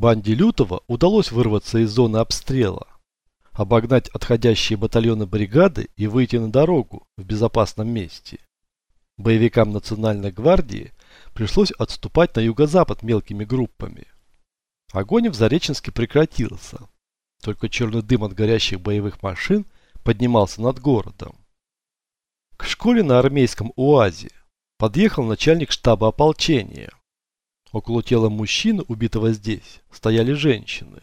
Банде Лютого удалось вырваться из зоны обстрела, обогнать отходящие батальоны бригады и выйти на дорогу в безопасном месте. Боевикам Национальной гвардии пришлось отступать на юго-запад мелкими группами. Огонь в Зареченске прекратился. Только черный дым от горящих боевых машин поднимался над городом. К школе на армейском УАЗе подъехал начальник штаба ополчения. Около тела мужчины, убитого здесь, стояли женщины.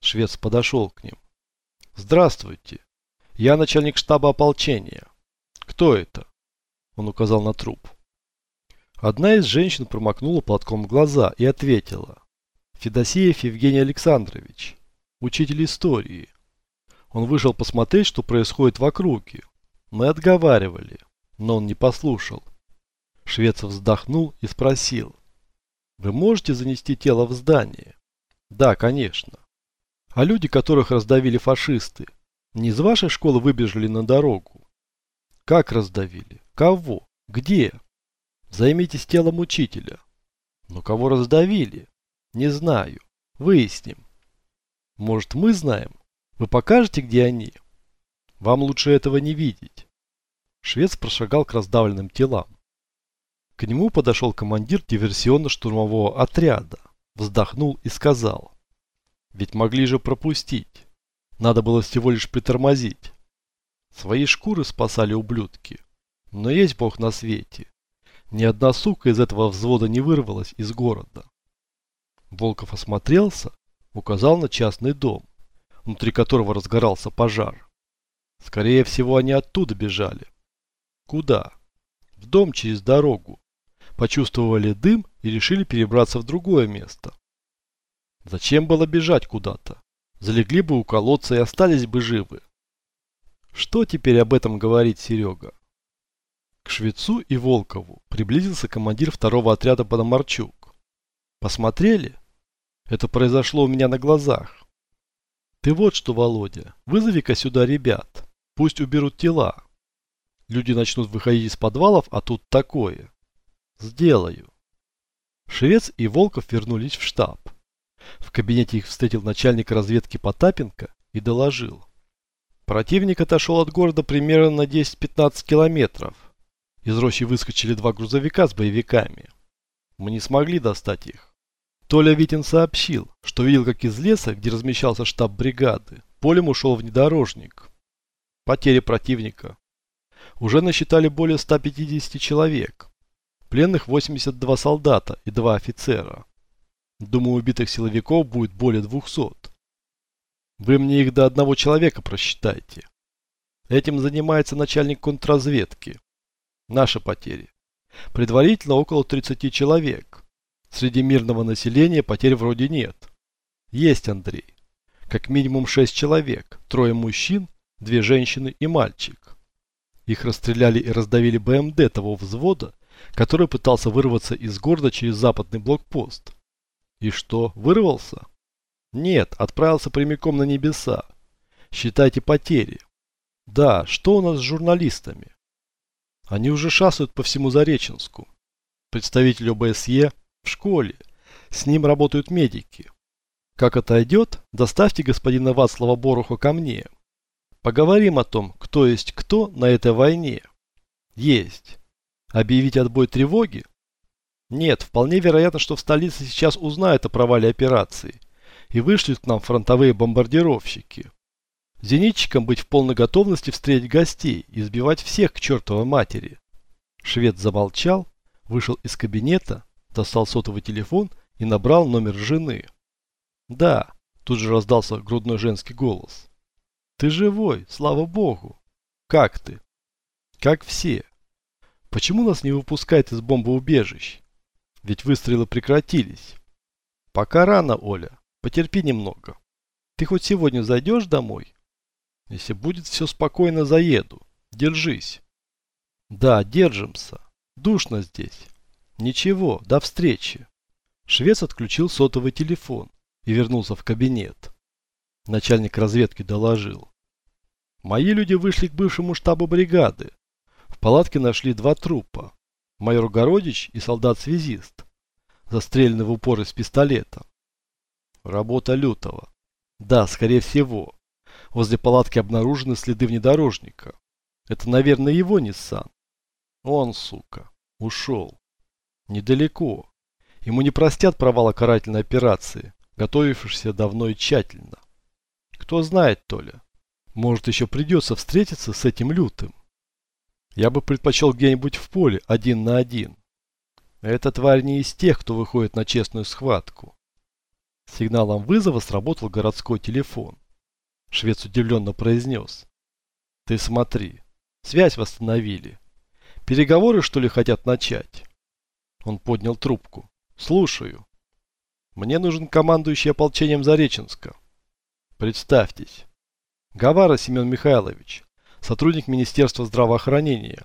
Швец подошел к ним. «Здравствуйте. Я начальник штаба ополчения. Кто это?» Он указал на труп. Одна из женщин промокнула платком глаза и ответила. «Федосеев Евгений Александрович, учитель истории. Он вышел посмотреть, что происходит в округе. Мы отговаривали, но он не послушал. Швецов вздохнул и спросил. Вы можете занести тело в здание? Да, конечно. А люди, которых раздавили фашисты, не из вашей школы выбежали на дорогу? Как раздавили? Кого? Где? Займитесь телом учителя. Но кого раздавили? Не знаю. Выясним. Может, мы знаем? Вы покажете, где они? Вам лучше этого не видеть. Швец прошагал к раздавленным телам. К нему подошел командир диверсионно-штурмового отряда, вздохнул и сказал. Ведь могли же пропустить. Надо было всего лишь притормозить. Свои шкуры спасали ублюдки. Но есть Бог на свете. Ни одна сука из этого взвода не вырвалась из города. Волков осмотрелся, указал на частный дом, внутри которого разгорался пожар. Скорее всего, они оттуда бежали. Куда? В дом через дорогу. Почувствовали дым и решили перебраться в другое место. Зачем было бежать куда-то? Залегли бы у колодца и остались бы живы. Что теперь об этом говорит Серега? К Швецу и Волкову приблизился командир второго отряда Пономарчук. Посмотрели? Это произошло у меня на глазах. Ты вот что, Володя, вызови-ка сюда ребят. Пусть уберут тела. Люди начнут выходить из подвалов, а тут такое. Сделаю. Швец и Волков вернулись в штаб. В кабинете их встретил начальник разведки Потапенко и доложил. Противник отошел от города примерно на 10-15 километров. Из рощи выскочили два грузовика с боевиками. Мы не смогли достать их. Толя Витин сообщил, что видел, как из леса, где размещался штаб бригады, полем ушел внедорожник. Потери противника уже насчитали более 150 человек. Пленных 82 солдата и 2 офицера. Думаю, убитых силовиков будет более 200. Вы мне их до одного человека просчитайте. Этим занимается начальник контрразведки. Наши потери. Предварительно около 30 человек. Среди мирного населения потерь вроде нет. Есть, Андрей. Как минимум 6 человек. Трое мужчин, две женщины и мальчик. Их расстреляли и раздавили БМД того взвода, который пытался вырваться из города через западный блокпост. И что, вырвался? Нет, отправился прямиком на небеса. Считайте потери. Да, что у нас с журналистами? Они уже шастают по всему Зареченску. Представитель ОБСЕ в школе. С ним работают медики. Как отойдет, доставьте господина Вацлава Боруха ко мне. Поговорим о том, кто есть кто на этой войне. Есть. Объявить отбой тревоги? Нет, вполне вероятно, что в столице сейчас узнают о провале операции и вышлют к нам фронтовые бомбардировщики. Зенитчикам быть в полной готовности встретить гостей и сбивать всех к чертовой матери. Швед замолчал, вышел из кабинета, достал сотовый телефон и набрал номер жены. Да, тут же раздался грудной женский голос. Ты живой, слава богу. Как ты? Как все. Почему нас не выпускают из бомбоубежищ? Ведь выстрелы прекратились. Пока рано, Оля. Потерпи немного. Ты хоть сегодня зайдешь домой? Если будет все спокойно, заеду. Держись. Да, держимся. Душно здесь. Ничего, до встречи. Швец отключил сотовый телефон и вернулся в кабинет. Начальник разведки доложил. Мои люди вышли к бывшему штабу бригады. Палатке нашли два трупа. Майор Городич и солдат-связист, застреленный в упор из пистолета. Работа лютого. Да, скорее всего. Возле палатки обнаружены следы внедорожника. Это, наверное, его Ниссан. Он, сука, ушел. Недалеко. Ему не простят провала карательной операции, готовившейся давно и тщательно. Кто знает, Толя. Может, еще придется встретиться с этим лютым. Я бы предпочел где-нибудь в поле, один на один. Эта тварь не из тех, кто выходит на честную схватку. Сигналом вызова сработал городской телефон. Швец удивленно произнес. Ты смотри, связь восстановили. Переговоры, что ли, хотят начать? Он поднял трубку. Слушаю. Мне нужен командующий ополчением Зареченска. Представьтесь. Гавара Семен Михайлович, сотрудник Министерства здравоохранения.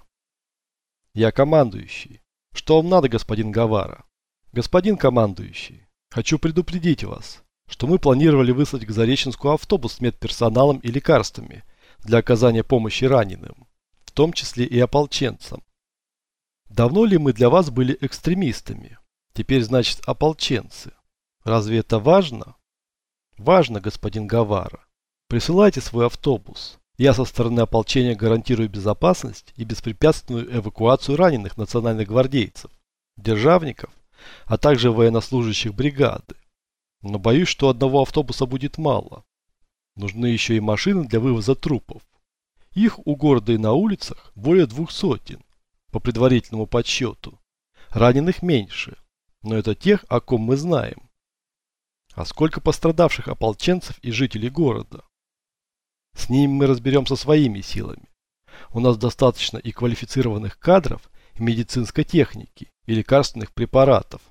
Я командующий. Что вам надо, господин Гавара? Господин командующий, хочу предупредить вас, что мы планировали выслать к Зареченску автобус с медперсоналом и лекарствами для оказания помощи раненым, в том числе и ополченцам. Давно ли мы для вас были экстремистами? Теперь, значит, ополченцы. Разве это важно? Важно, господин Гавара. Присылайте свой автобус. Я со стороны ополчения гарантирую безопасность и беспрепятственную эвакуацию раненых национальных гвардейцев, державников, а также военнослужащих бригады. Но боюсь, что одного автобуса будет мало. Нужны еще и машины для вывоза трупов. Их у города и на улицах более двух сотен, по предварительному подсчету. Раненых меньше, но это тех, о ком мы знаем. А сколько пострадавших ополченцев и жителей города? С ними мы разберемся своими силами. У нас достаточно и квалифицированных кадров, и медицинской техники, и лекарственных препаратов.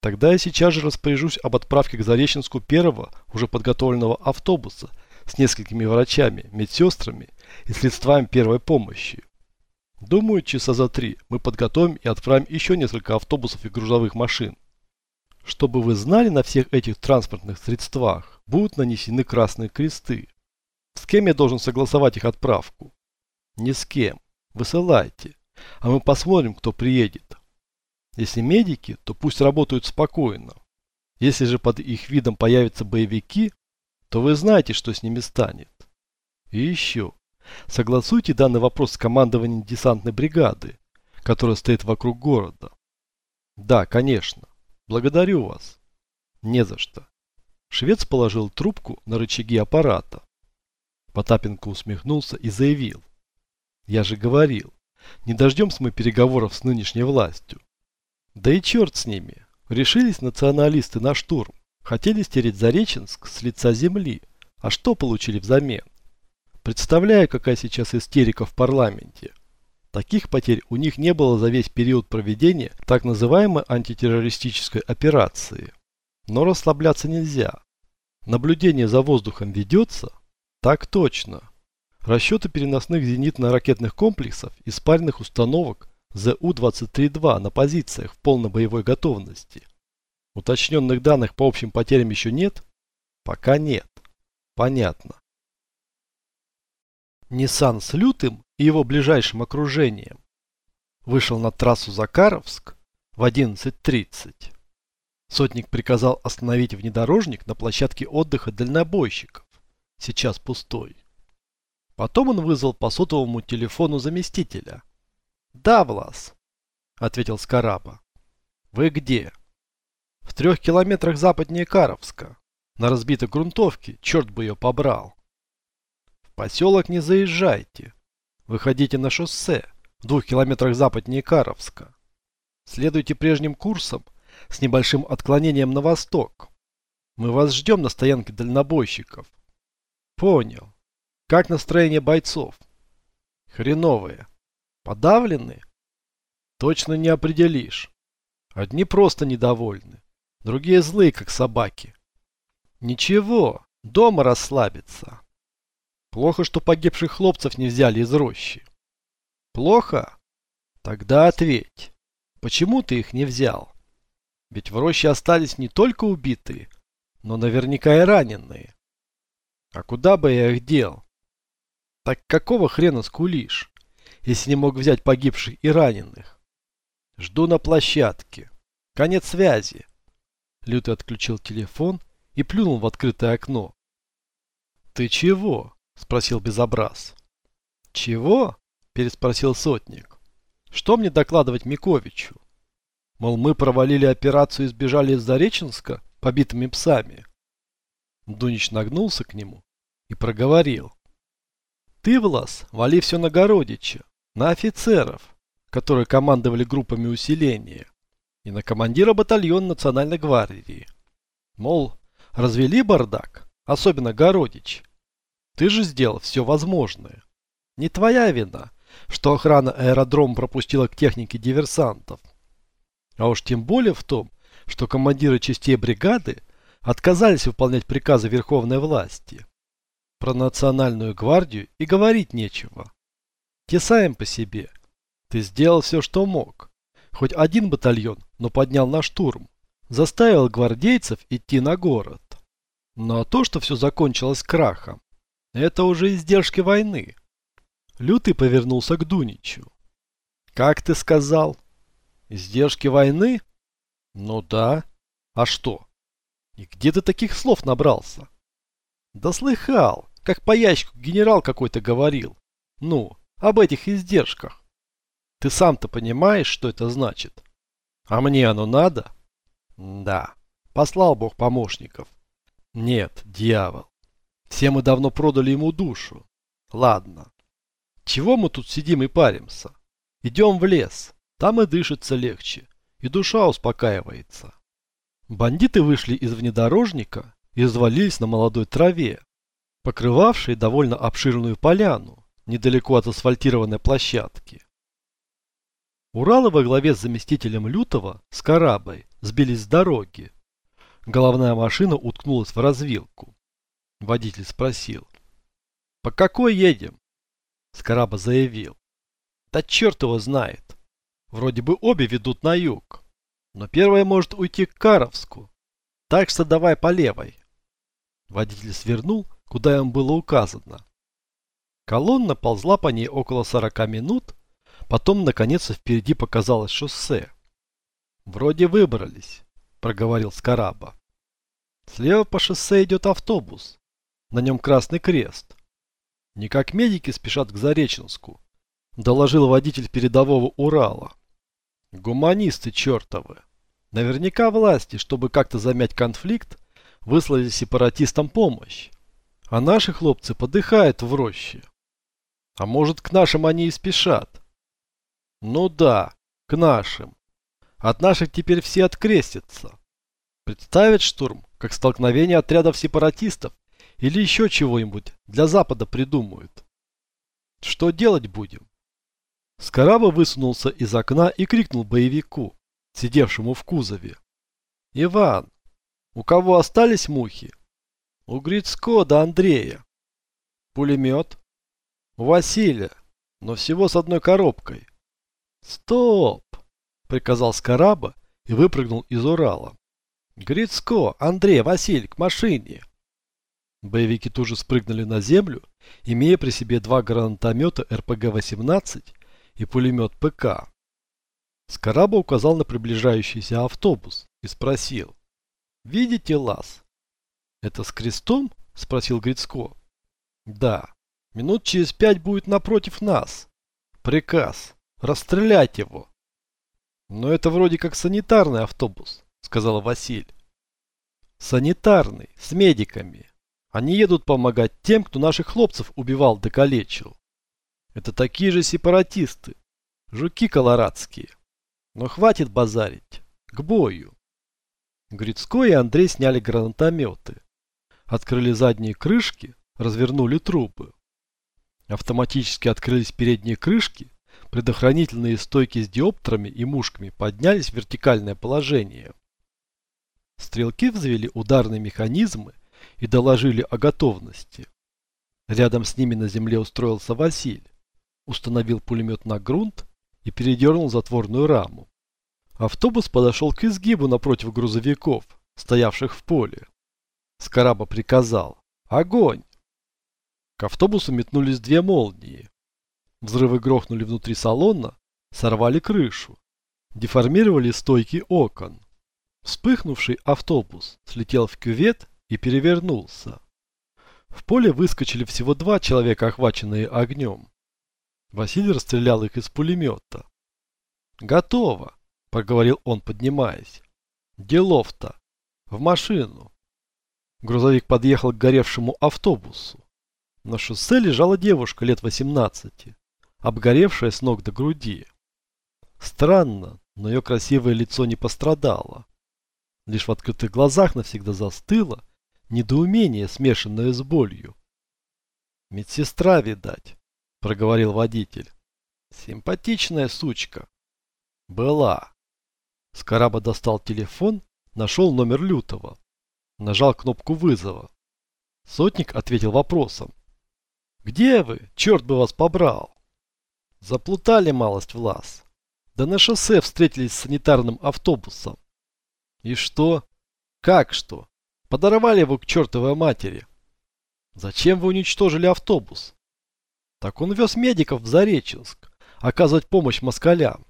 Тогда я сейчас же распоряжусь об отправке к Зареченску первого, уже подготовленного автобуса с несколькими врачами, медсестрами и средствами первой помощи. Думаю, часа за три мы подготовим и отправим еще несколько автобусов и грузовых машин. Чтобы вы знали, на всех этих транспортных средствах будут нанесены красные кресты. С кем я должен согласовать их отправку? Ни с кем. Высылайте. А мы посмотрим, кто приедет. Если медики, то пусть работают спокойно. Если же под их видом появятся боевики, то вы знаете, что с ними станет. И еще. Согласуйте данный вопрос с командованием десантной бригады, которая стоит вокруг города. Да, конечно. Благодарю вас. Не за что. Швец положил трубку на рычаги аппарата. Потапенко усмехнулся и заявил. Я же говорил, не дождемся мы переговоров с нынешней властью. Да и черт с ними. Решились националисты на штурм. Хотели стереть Зареченск с лица земли. А что получили взамен? Представляю, какая сейчас истерика в парламенте. Таких потерь у них не было за весь период проведения так называемой антитеррористической операции. Но расслабляться нельзя. Наблюдение за воздухом ведется, так точно. Расчеты переносных зенитно-ракетных комплексов и спальных установок ЗУ-23-2 на позициях в полной боевой готовности. Уточненных данных по общим потерям еще нет? Пока нет. Понятно. Ниссан с Лютым и его ближайшим окружением вышел на трассу Закаровск в 11.30. Сотник приказал остановить внедорожник на площадке отдыха дальнобойщиков сейчас пустой. Потом он вызвал по сотовому телефону заместителя. «Да, Влас», — ответил Скараба. «Вы где?» «В трех километрах западнее Каровска. На разбитой грунтовке, черт бы ее побрал». «В поселок не заезжайте. Выходите на шоссе, в двух километрах западнее Каровска. Следуйте прежним курсом с небольшим отклонением на восток. Мы вас ждем на стоянке дальнобойщиков. Понял. Как настроение бойцов? Хреновые. Подавлены? Точно не определишь. Одни просто недовольны. Другие злые, как собаки. Ничего, дома расслабиться. Плохо, что погибших хлопцев не взяли из рощи. Плохо? Тогда ответь. Почему ты их не взял? Ведь в роще остались не только убитые, но наверняка и раненые. А куда бы я их дел? Так какого хрена скулишь, если не мог взять погибших и раненых? Жду на площадке. Конец связи. Лютый отключил телефон и плюнул в открытое окно. «Ты чего?» – спросил Безобраз. «Чего?» – переспросил Сотник. «Что мне докладывать Миковичу? Мол, мы провалили операцию и сбежали из Зареченска побитыми псами». Дунич нагнулся к нему и проговорил. «Ты, Влас, вали все на Городича, на офицеров, которые командовали группами усиления, и на командира батальона Национальной гвардии. Мол, развели бардак, особенно Городич. Ты же сделал все возможное. Не твоя вина, что охрана аэродрома пропустила к технике диверсантов. А уж тем более в том, что командиры частей бригады отказались выполнять приказы верховной власти. Про национальную гвардию и говорить нечего. Те сами по себе. Ты сделал все, что мог. Хоть один батальон, но поднял на штурм. Заставил гвардейцев идти на город. Но то, что все закончилось крахом, это уже издержки войны. Лютый повернулся к Дуничу. «Как ты сказал? Издержки войны?» «Ну да. А что? И где ты таких слов набрался?» «Да слыхал, как по ящику генерал какой-то говорил. Ну, об этих издержках. Ты сам-то понимаешь, что это значит? А мне оно надо? Да, послал Бог помощников. Нет, дьявол. Все мы давно продали ему душу. Ладно. Чего мы тут сидим и паримся? Идем в лес. Там и дышится легче. И душа успокаивается. Бандиты вышли из внедорожника и завалились на молодой траве, покрывавшей довольно обширную поляну недалеко от асфальтированной площадки. Уралы во главе с заместителем Лютого с Карабой сбились с дороги. Головная машина уткнулась в развилку. Водитель спросил. «По какой едем?» Скараба заявил. «Да черт его знает. Вроде бы обе ведут на юг. Но первая может уйти к Каровску. Так что давай по левой». Водитель свернул, куда им было указано. Колонна ползла по ней около 40 минут, потом наконец впереди показалось шоссе. «Вроде выбрались», – проговорил Скараба. «Слева по шоссе идет автобус. На нем красный крест. Не как медики спешат к Зареченску», – доложил водитель передового Урала. «Гуманисты чертовы. Наверняка власти, чтобы как-то замять конфликт, выслали сепаратистам помощь. А наши хлопцы подыхают в роще. А может, к нашим они и спешат? Ну да, к нашим. От наших теперь все открестятся. Представят штурм, как столкновение отрядов сепаратистов или еще чего-нибудь для Запада придумают. Что делать будем? Скараба высунулся из окна и крикнул боевику, сидевшему в кузове. «Иван, у кого остались мухи?» «У Грицко да Андрея». «Пулемет?» У Василия, но всего с одной коробкой. Стоп! Приказал Скараба и выпрыгнул из Урала. Грицко, Андрей, Василий, к машине. Боевики тут же спрыгнули на землю, имея при себе два гранатомета РПГ-18 и пулемет ПК. Скараба указал на приближающийся автобус и спросил. «Видите лаз?» «Это с крестом?» – спросил Грицко. «Да. Минут через пять будет напротив нас. Приказ. Расстрелять его. Но это вроде как санитарный автобус, сказала Василь. Санитарный, с медиками. Они едут помогать тем, кто наших хлопцев убивал да калечил. Это такие же сепаратисты. Жуки колорадские. Но хватит базарить. К бою. Грицко и Андрей сняли гранатометы. Открыли задние крышки, развернули трубы. Автоматически открылись передние крышки, предохранительные стойки с диоптрами и мушками поднялись в вертикальное положение. Стрелки взвели ударные механизмы и доложили о готовности. Рядом с ними на земле устроился Василь, установил пулемет на грунт и передернул затворную раму. Автобус подошел к изгибу напротив грузовиков, стоявших в поле. Скараба приказал «Огонь!» К автобусу метнулись две молнии. Взрывы грохнули внутри салона, сорвали крышу, деформировали стойки окон. Вспыхнувший автобус слетел в кювет и перевернулся. В поле выскочили всего два человека, охваченные огнем. Василий расстрелял их из пулемета. «Готово», — проговорил он, поднимаясь. «Делов-то! В машину!» Грузовик подъехал к горевшему автобусу. На шоссе лежала девушка лет 18, обгоревшая с ног до груди. Странно, но ее красивое лицо не пострадало. Лишь в открытых глазах навсегда застыло недоумение, смешанное с болью. «Медсестра, видать», — проговорил водитель. «Симпатичная сучка». «Была». Скараба достал телефон, нашел номер Лютого. Нажал кнопку вызова. Сотник ответил вопросом. «Где вы? Черт бы вас побрал!» Заплутали малость в лаз. Да на шоссе встретились с санитарным автобусом. И что? Как что? Подорвали его к чертовой матери. Зачем вы уничтожили автобус? Так он вез медиков в Зареченск, оказывать помощь москалям.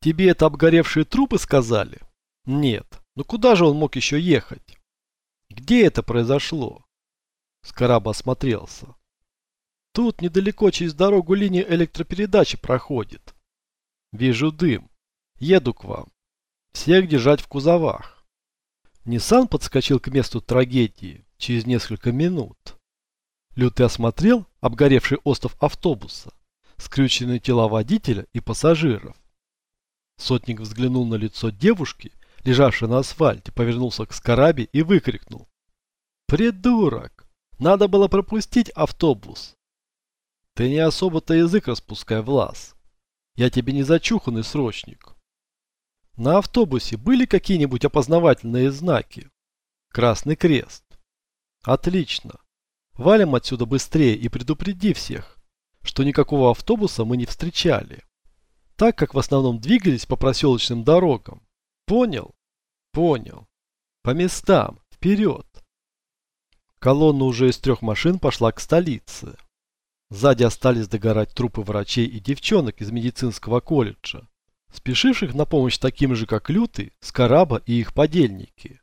Тебе это обгоревшие трупы сказали? Нет. Ну куда же он мог еще ехать? Где это произошло? Скараб осмотрелся. Тут недалеко через дорогу линия электропередачи проходит. Вижу дым. Еду к вам. Всех держать в кузовах. Ниссан подскочил к месту трагедии через несколько минут. Лютый осмотрел обгоревший остров автобуса, скрюченные тела водителя и пассажиров. Сотник взглянул на лицо девушки, лежавшей на асфальте, повернулся к Скарабе и выкрикнул. «Придурок! Надо было пропустить автобус!» «Ты не особо-то язык распускай, Влас. Я тебе не зачуханный срочник. На автобусе были какие-нибудь опознавательные знаки? Красный крест. Отлично. Валим отсюда быстрее и предупреди всех, что никакого автобуса мы не встречали. Так как в основном двигались по проселочным дорогам. Понял? Понял. По местам. Вперед. Колонна уже из трех машин пошла к столице. Сзади остались догорать трупы врачей и девчонок из медицинского колледжа спешивших на помощь таким же, как Лютый, Скараба и их подельники.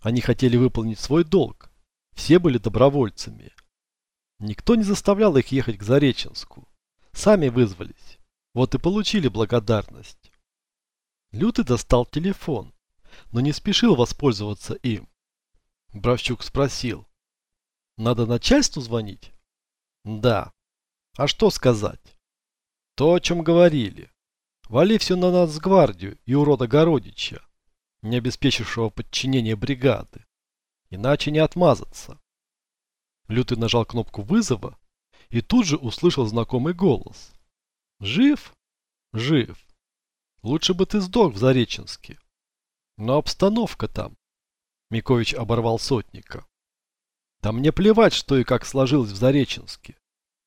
Они хотели выполнить свой долг. Все были добровольцами. Никто не заставлял их ехать к Зареченску. Сами вызвались. Вот и получили благодарность. Лютый достал телефон, но не спешил воспользоваться им. Бравчук спросил. Надо начальству звонить? Да. А что сказать? То, о чем говорили. Вали все на нас гвардию и урода Городича, не обеспечившего подчинения бригады. Иначе не отмазаться. Лютый нажал кнопку вызова и тут же услышал знакомый голос. «Жив? Жив. Лучше бы ты сдох в Зареченске. Но обстановка там...» Микович оборвал сотника. «Да мне плевать, что и как сложилось в Зареченске.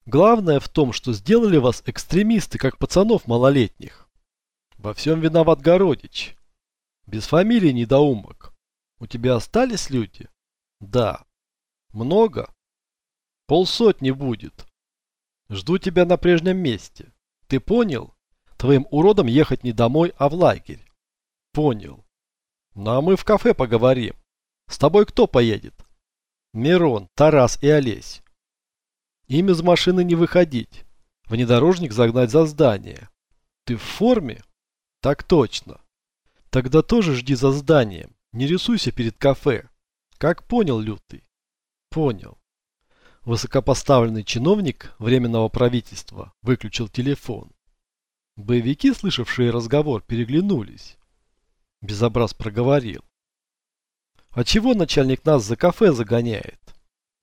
Главное в том, что сделали вас экстремисты, как пацанов малолетних. Во всем виноват Городич. Без фамилии недоумок. У тебя остались люди? Да. Много? Полсотни будет. Жду тебя на прежнем месте. Ты понял? Твоим уродом ехать не домой, а в лагерь. Понял. Ну а мы в кафе поговорим. С тобой кто поедет? Мирон, Тарас и Олесь. Им из машины не выходить. Внедорожник загнать за здание. Ты в форме? Так точно. Тогда тоже жди за зданием. Не рисуйся перед кафе. Как понял, Лютый? Понял. Высокопоставленный чиновник Временного правительства выключил телефон. Боевики, слышавшие разговор, переглянулись. Безобраз проговорил. А чего начальник нас за кафе загоняет?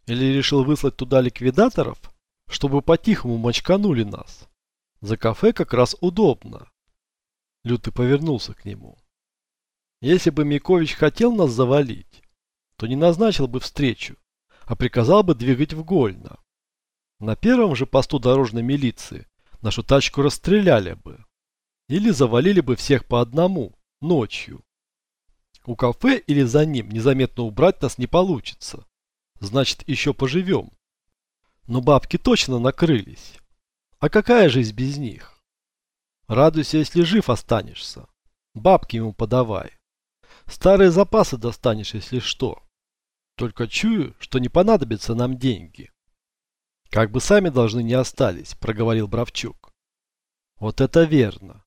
Или решил выслать туда ликвидаторов, чтобы по-тихому мочканули нас? За кафе как раз удобно. Лютый повернулся к нему. Если бы Микович хотел нас завалить, то не назначил бы встречу, а приказал бы двигать в Гольно. На первом же посту дорожной милиции нашу тачку расстреляли бы. Или завалили бы всех по одному, ночью. У кафе или за ним незаметно убрать нас не получится. Значит, еще поживем. Но бабки точно накрылись. А какая жизнь без них? Радуйся, если жив останешься. Бабки ему подавай. Старые запасы достанешь, если что. Только чую, что не понадобятся нам деньги. Как бы сами должны не остались, проговорил Бравчук. Вот это верно.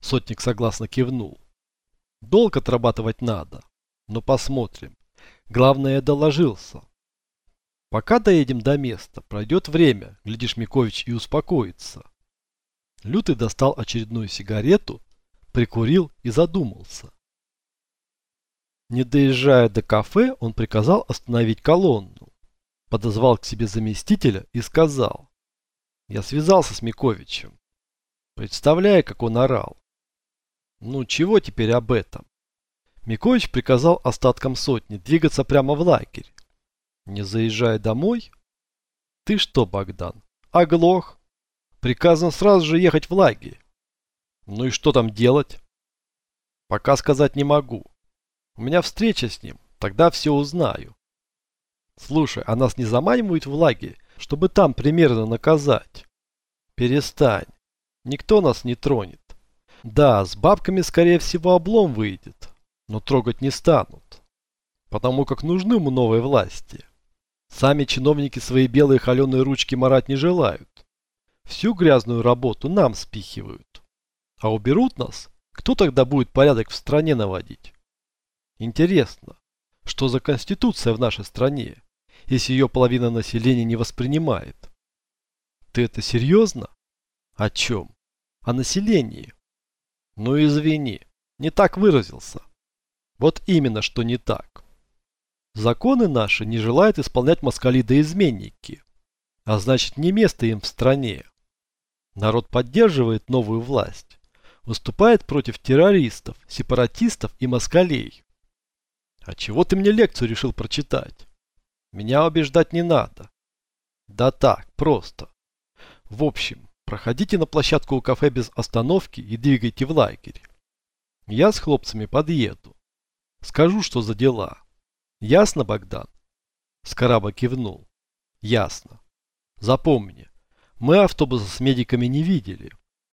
Сотник согласно кивнул. Долг отрабатывать надо, но посмотрим. Главное, я доложился. Пока доедем до места, пройдет время, глядишь, Микович и успокоится. Лютый достал очередную сигарету, прикурил и задумался. Не доезжая до кафе, он приказал остановить колонну. Подозвал к себе заместителя и сказал. Я связался с Миковичем. Представляя, как он орал. Ну, чего теперь об этом? Микович приказал остаткам сотни двигаться прямо в лагерь. Не заезжая домой? Ты что, Богдан, оглох? Приказано сразу же ехать в лагерь. Ну и что там делать? Пока сказать не могу. У меня встреча с ним, тогда все узнаю. Слушай, а нас не заманивают в лагерь, чтобы там примерно наказать? Перестань. Никто нас не тронет. Да, с бабками, скорее всего, облом выйдет, но трогать не станут. Потому как нужны мы новой власти. Сами чиновники свои белые холеные ручки марать не желают. Всю грязную работу нам спихивают. А уберут нас, кто тогда будет порядок в стране наводить? Интересно, что за конституция в нашей стране, если ее половина населения не воспринимает? Ты это серьезно? О чем? О населении. Ну извини, не так выразился. Вот именно, что не так. Законы наши не желают исполнять москали да изменники. А значит, не место им в стране. Народ поддерживает новую власть. Выступает против террористов, сепаратистов и москалей. А чего ты мне лекцию решил прочитать? Меня убеждать не надо. Да так, просто. В общем, проходите на площадку у кафе без остановки и двигайте в лагерь. Я с хлопцами подъеду. Скажу, что за дела. Ясно, Богдан? Скараба кивнул. Ясно. Запомни, мы автобуса с медиками не видели.